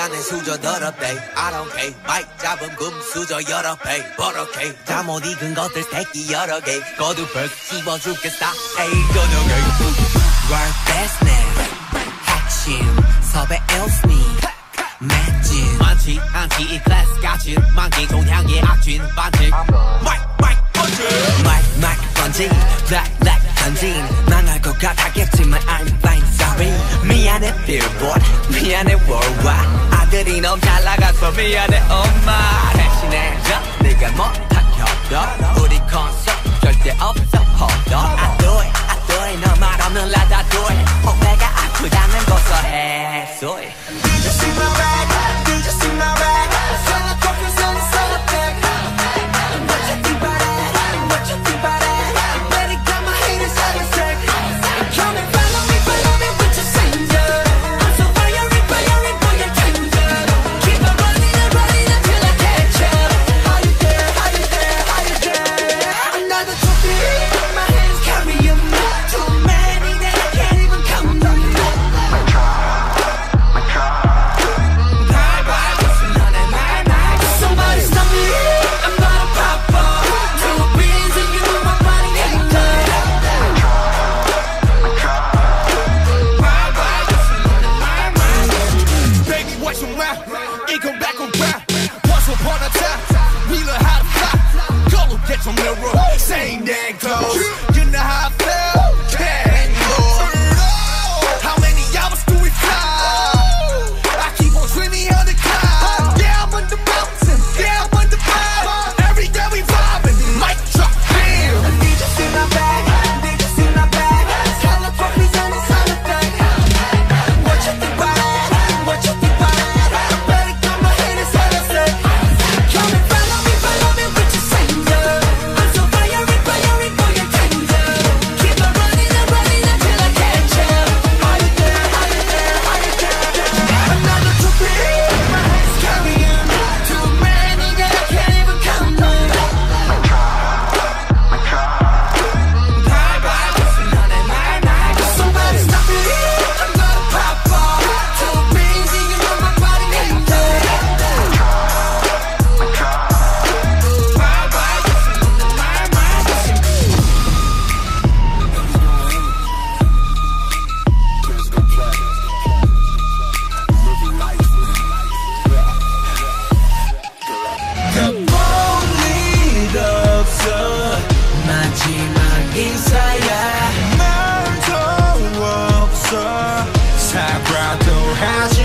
미안해 수저 더럽대. I don't care. 마이크 잡음 금수저 여러 배. 버럭해. 잠못 익은 것들 새끼 여러 개. 거두벌 씹어 죽겠다. 에이 저녁에. Work business. 핵심. 섭외 일스니 맷진 많지 않지. 이 클래스 같이 만기. 동향의 악진 반칙. 마이크 마이크 번지. 마이크 마이크 번지. 블랙 블랙 던진 망할 것 같았겠지만 I'm fine. Sorry. 미안해 billboard. 미안해 worldwide 너무 잘 나가서 미안해 엄마. 대신에 저 네가 못한 협력 우리 콘서트 절대 없어 on 가지